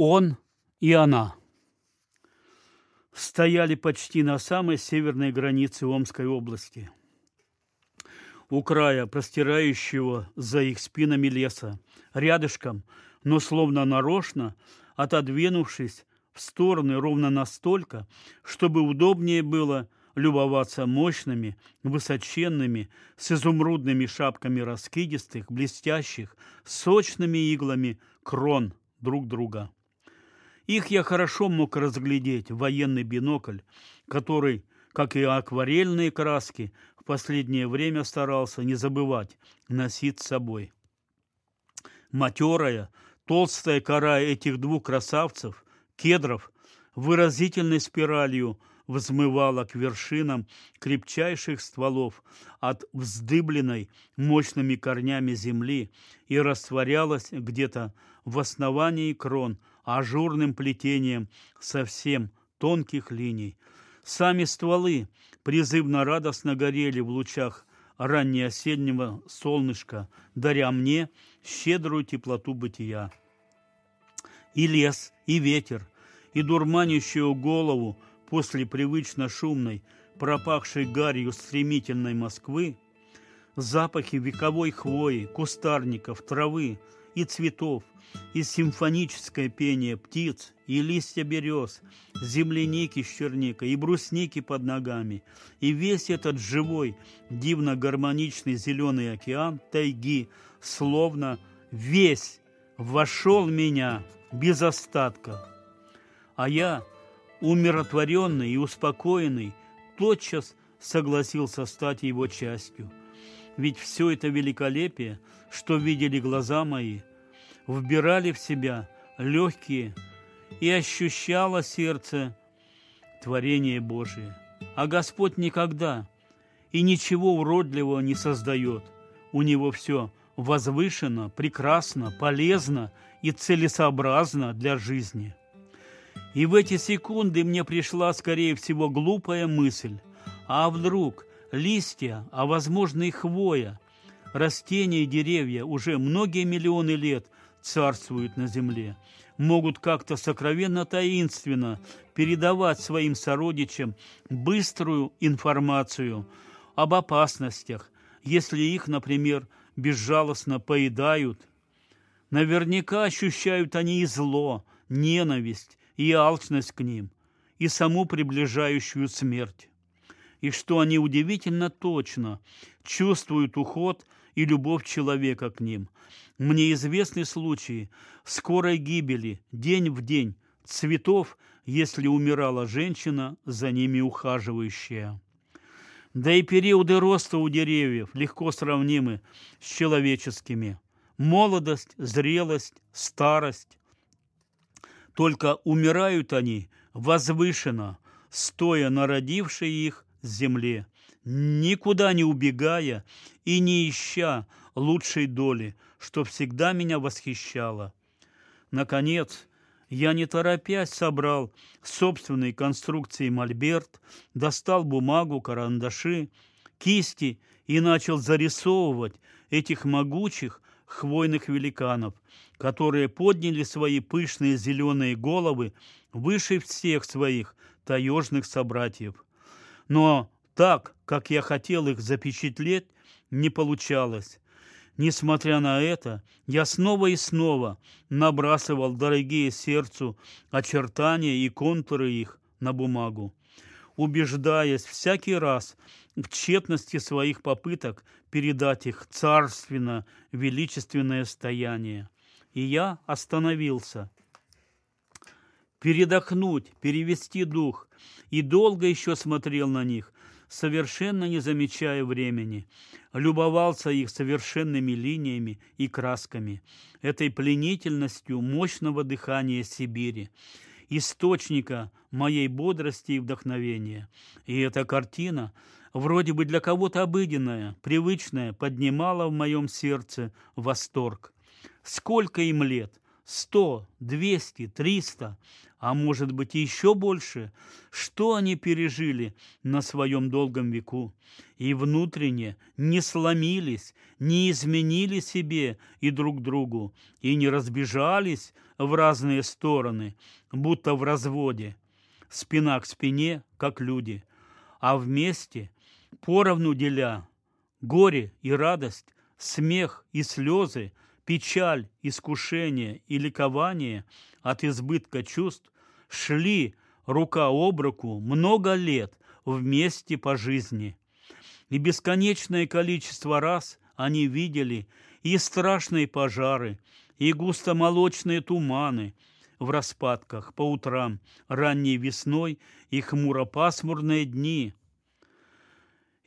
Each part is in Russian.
Он и она стояли почти на самой северной границе Омской области, у края простирающего за их спинами леса, рядышком, но словно нарочно, отодвинувшись в стороны ровно настолько, чтобы удобнее было любоваться мощными, высоченными, с изумрудными шапками раскидистых, блестящих, сочными иглами крон друг друга. Их я хорошо мог разглядеть в военный бинокль, который, как и акварельные краски, в последнее время старался не забывать носить с собой. Матерая, толстая кора этих двух красавцев, кедров, выразительной спиралью взмывала к вершинам крепчайших стволов от вздыбленной мощными корнями земли и растворялась где-то в основании крон ажурным плетением совсем тонких линий. Сами стволы призывно радостно горели в лучах раннеосеннего солнышка, даря мне щедрую теплоту бытия. И лес, и ветер, и дурманящую голову после привычно шумной, пропахшей гарью стремительной Москвы, запахи вековой хвои, кустарников, травы и цветов, и симфоническое пение птиц, и листья берез, земляники с черникой, и брусники под ногами, и весь этот живой, дивно-гармоничный зеленый океан тайги, словно весь вошел в меня без остатка. А я, умиротворенный и успокоенный, тотчас согласился стать его частью. Ведь все это великолепие, что видели глаза мои, вбирали в себя легкие и ощущало сердце творение Божие. А Господь никогда и ничего уродливого не создает. У Него все возвышено, прекрасно, полезно и целесообразно для жизни. И в эти секунды мне пришла, скорее всего, глупая мысль. А вдруг листья, а возможно и хвоя, растения и деревья уже многие миллионы лет царствуют на земле, могут как-то сокровенно таинственно передавать своим сородичам быструю информацию об опасностях, если их, например, безжалостно поедают. Наверняка ощущают они и зло, ненависть, и алчность к ним, и саму приближающую смерть. И что они удивительно точно чувствуют уход и любовь человека к ним. Мне известны случаи скорой гибели день в день цветов, если умирала женщина, за ними ухаживающая. Да и периоды роста у деревьев легко сравнимы с человеческими. Молодость, зрелость, старость, только умирают они возвышенно, стоя на родившей их земле, никуда не убегая и не ища лучшей доли, что всегда меня восхищало. Наконец, я не торопясь собрал собственной конструкции мольберт, достал бумагу, карандаши, кисти и начал зарисовывать этих могучих хвойных великанов, которые подняли свои пышные зеленые головы выше всех своих таежных собратьев. Но так, как я хотел их запечатлеть, не получалось. Несмотря на это, я снова и снова набрасывал дорогие сердцу очертания и контуры их на бумагу, убеждаясь всякий раз в тщетности своих попыток передать их царственно-величественное стояние. И я остановился. Передохнуть, перевести дух, и долго еще смотрел на них, совершенно не замечая времени, любовался их совершенными линиями и красками, этой пленительностью мощного дыхания Сибири, источника моей бодрости и вдохновения. И эта картина – вроде бы для кого-то обыденное, привычное, поднимало в моем сердце восторг. Сколько им лет, сто, двести, триста, а может быть еще больше, что они пережили на своем долгом веку, и внутренне не сломились, не изменили себе и друг другу, и не разбежались в разные стороны, будто в разводе, спина к спине, как люди, а вместе, поровну деля, горе и радость, смех и слезы, печаль, искушение и ликование от избытка чувств шли рука об руку много лет вместе по жизни. И бесконечное количество раз они видели и страшные пожары, и густомолочные туманы в распадках по утрам, ранней весной и хмуро-пасмурные дни,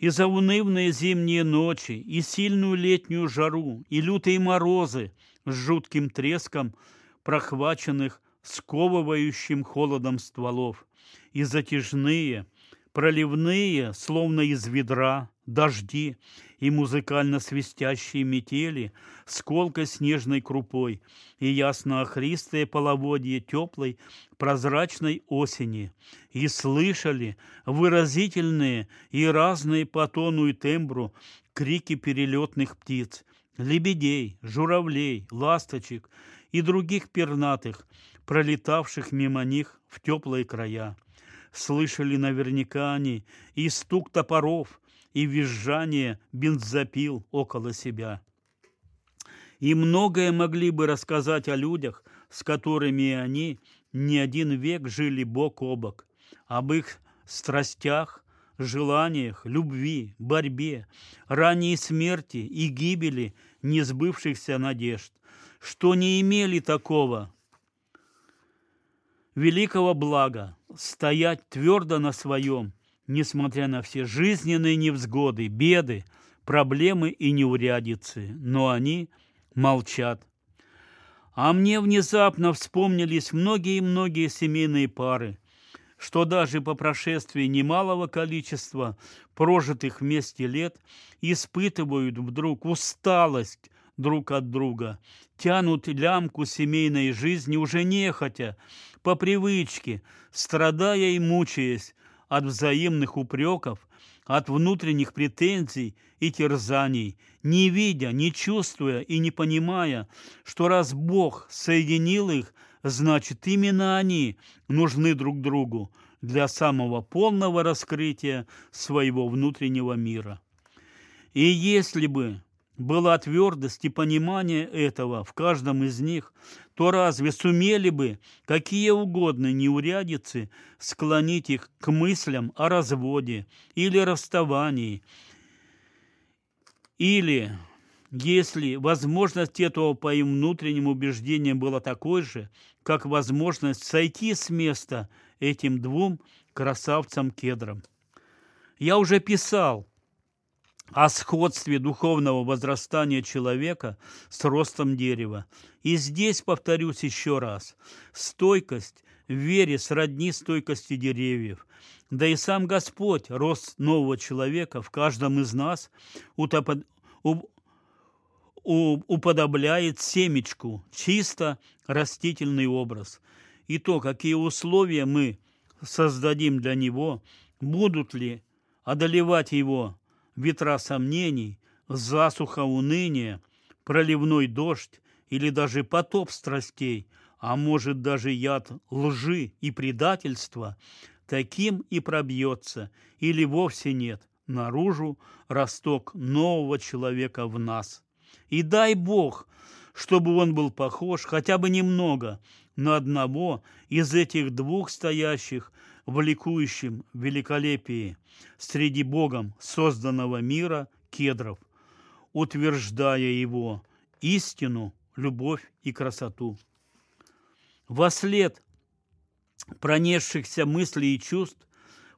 и заунывные зимние ночи, и сильную летнюю жару, и лютые морозы с жутким треском прохваченных сковывающим холодом стволов, и затяжные, проливные, словно из ведра, дожди и музыкально свистящие метели с снежной крупой и ясно-охристое половодье теплой прозрачной осени, и слышали выразительные и разные по тону и тембру крики перелетных птиц, лебедей, журавлей, ласточек и других пернатых, пролетавших мимо них в теплые края. Слышали наверняка они и стук топоров, и визжание бензопил около себя. И многое могли бы рассказать о людях, с которыми они не один век жили бок о бок, об их страстях, желаниях, любви, борьбе, ранней смерти и гибели несбывшихся надежд, что не имели такого великого блага стоять твердо на своем, несмотря на все жизненные невзгоды, беды, проблемы и неурядицы, но они молчат. А мне внезапно вспомнились многие-многие семейные пары, что даже по прошествии немалого количества прожитых вместе лет испытывают вдруг усталость друг от друга, тянут лямку семейной жизни уже нехотя, по привычке, страдая и мучаясь от взаимных упреков, от внутренних претензий и терзаний, не видя, не чувствуя и не понимая, что раз Бог соединил их, значит, именно они нужны друг другу для самого полного раскрытия своего внутреннего мира. И если бы была твердость и понимание этого в каждом из них, то разве сумели бы какие угодно неурядицы склонить их к мыслям о разводе или расставании, или, если возможность этого по им внутренним убеждениям была такой же, как возможность сойти с места этим двум красавцам-кедрам. Я уже писал, о сходстве духовного возрастания человека с ростом дерева. И здесь повторюсь еще раз. Стойкость в вере сродни стойкости деревьев. Да и сам Господь, рост нового человека в каждом из нас утопод... у... У... уподобляет семечку, чисто растительный образ. И то, какие условия мы создадим для него, будут ли одолевать его ветра сомнений, засуха уныния, проливной дождь или даже потоп страстей, а может даже яд лжи и предательства, таким и пробьется или вовсе нет наружу росток нового человека в нас. И дай Бог, чтобы он был похож хотя бы немного на одного из этих двух стоящих в ликующем великолепии среди Богом созданного мира кедров, утверждая его истину, любовь и красоту. Вослед пронесшихся мыслей и чувств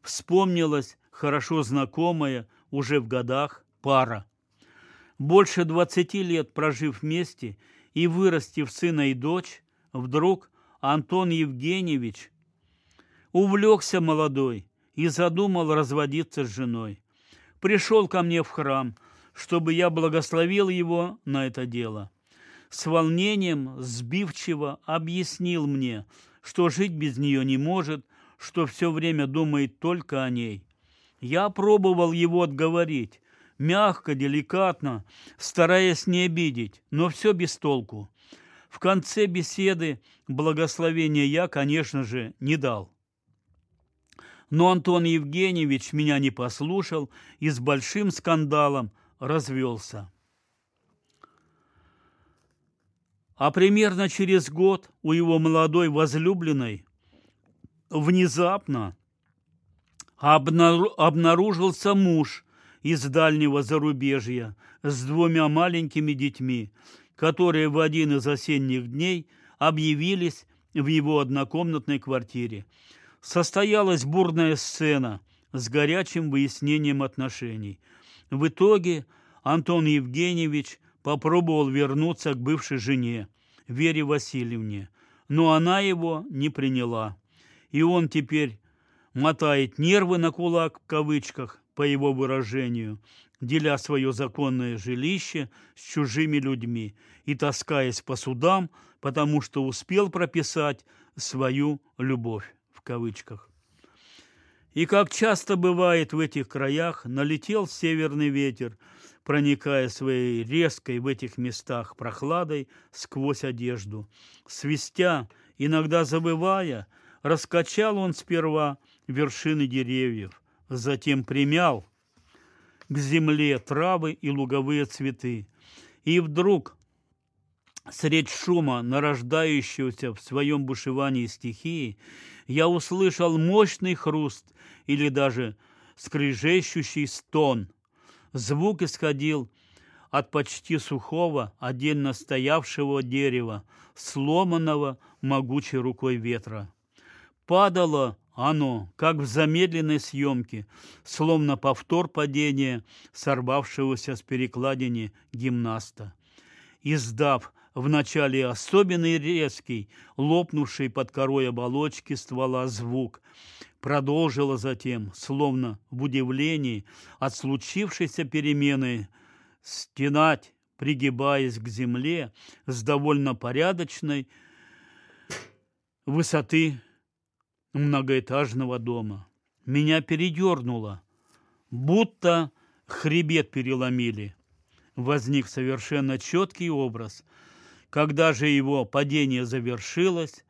вспомнилась хорошо знакомая уже в годах пара. Больше двадцати лет прожив вместе и вырастив сына и дочь, вдруг Антон Евгеньевич Увлекся молодой и задумал разводиться с женой. Пришел ко мне в храм, чтобы я благословил его на это дело. с волнением сбивчиво объяснил мне, что жить без нее не может, что все время думает только о ней. Я пробовал его отговорить, мягко, деликатно, стараясь не обидеть, но все без толку. В конце беседы благословения я, конечно же, не дал. Но Антон Евгеньевич меня не послушал и с большим скандалом развелся. А примерно через год у его молодой возлюбленной внезапно обнаружился муж из дальнего зарубежья с двумя маленькими детьми, которые в один из осенних дней объявились в его однокомнатной квартире. Состоялась бурная сцена с горячим выяснением отношений. В итоге Антон Евгеньевич попробовал вернуться к бывшей жене, Вере Васильевне, но она его не приняла. И он теперь мотает нервы на кулак, в кавычках, по его выражению, деля свое законное жилище с чужими людьми и таскаясь по судам, потому что успел прописать свою любовь, кавычках. И как часто бывает в этих краях, налетел северный ветер, проникая своей резкой в этих местах прохладой сквозь одежду. Свистя, иногда забывая, раскачал он сперва вершины деревьев, затем примял к земле травы и луговые цветы. И вдруг, средь шума, нарождающегося в своем бушевании стихии, я услышал мощный хруст или даже скрежещущий стон. Звук исходил от почти сухого, отдельно стоявшего дерева, сломанного могучей рукой ветра. Падало оно, как в замедленной съемке, словно повтор падения сорвавшегося с перекладини гимнаста. Издав вначале особенный резкий, лопнувший под корой оболочки ствола звук, продолжила затем, словно в удивлении от случившейся перемены, стенать, пригибаясь к земле с довольно порядочной высоты многоэтажного дома. Меня передернуло, будто хребет переломили. Возник совершенно четкий образ. Когда же его падение завершилось,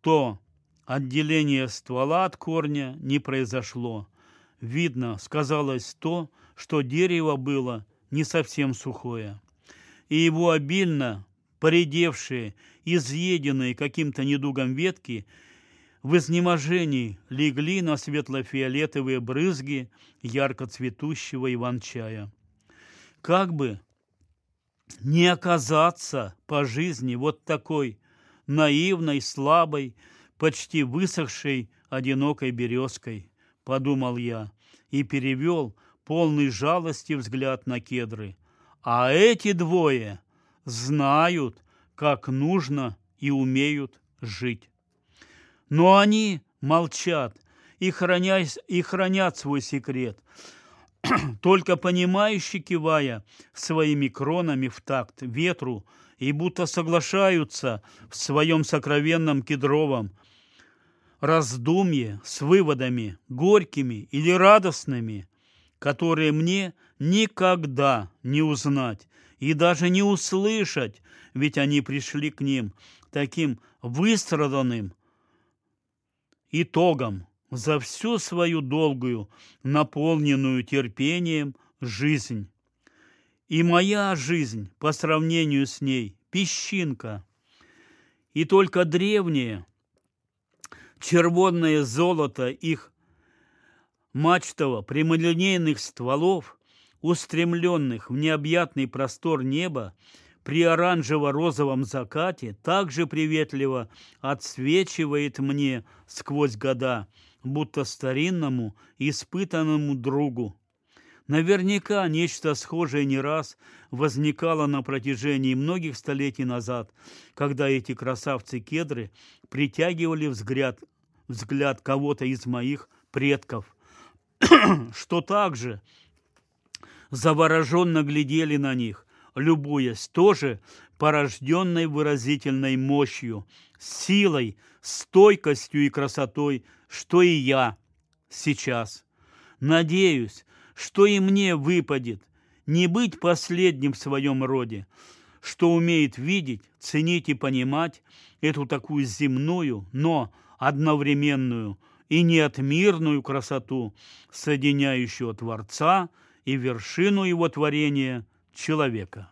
то отделение ствола от корня не произошло. Видно, сказалось то, что дерево было не совсем сухое, и его обильно поредевшие, изъеденные каким-то недугом ветки – в изнеможении легли на светло-фиолетовые брызги ярко цветущего иван-чая. Как бы не оказаться по жизни вот такой наивной, слабой, почти высохшей, одинокой березкой, подумал я и перевел полный жалости взгляд на кедры. А эти двое знают, как нужно и умеют жить. Но они молчат и, хранясь, и хранят свой секрет, только понимающий, кивая своими кронами в такт ветру, и будто соглашаются в своем сокровенном кедровом раздумье с выводами, горькими или радостными, которые мне никогда не узнать и даже не услышать, ведь они пришли к ним таким выстраданным, итогом за всю свою долгую, наполненную терпением жизнь. И моя жизнь по сравнению с ней – песчинка. И только древнее, червонное золото их мачтово прямолинейных стволов, устремленных в необъятный простор неба, при оранжево-розовом закате также приветливо отсвечивает мне сквозь года, будто старинному, испытанному другу. Наверняка нечто схожее не раз возникало на протяжении многих столетий назад, когда эти красавцы-кедры притягивали взгляд, взгляд кого-то из моих предков, что также завороженно глядели на них, любуясь тоже порожденной выразительной мощью, силой, стойкостью и красотой, что и я сейчас. Надеюсь, что и мне выпадет не быть последним в своем роде, что умеет видеть, ценить и понимать эту такую земную, но одновременную и неотмирную красоту, соединяющую Творца и вершину его творения человека.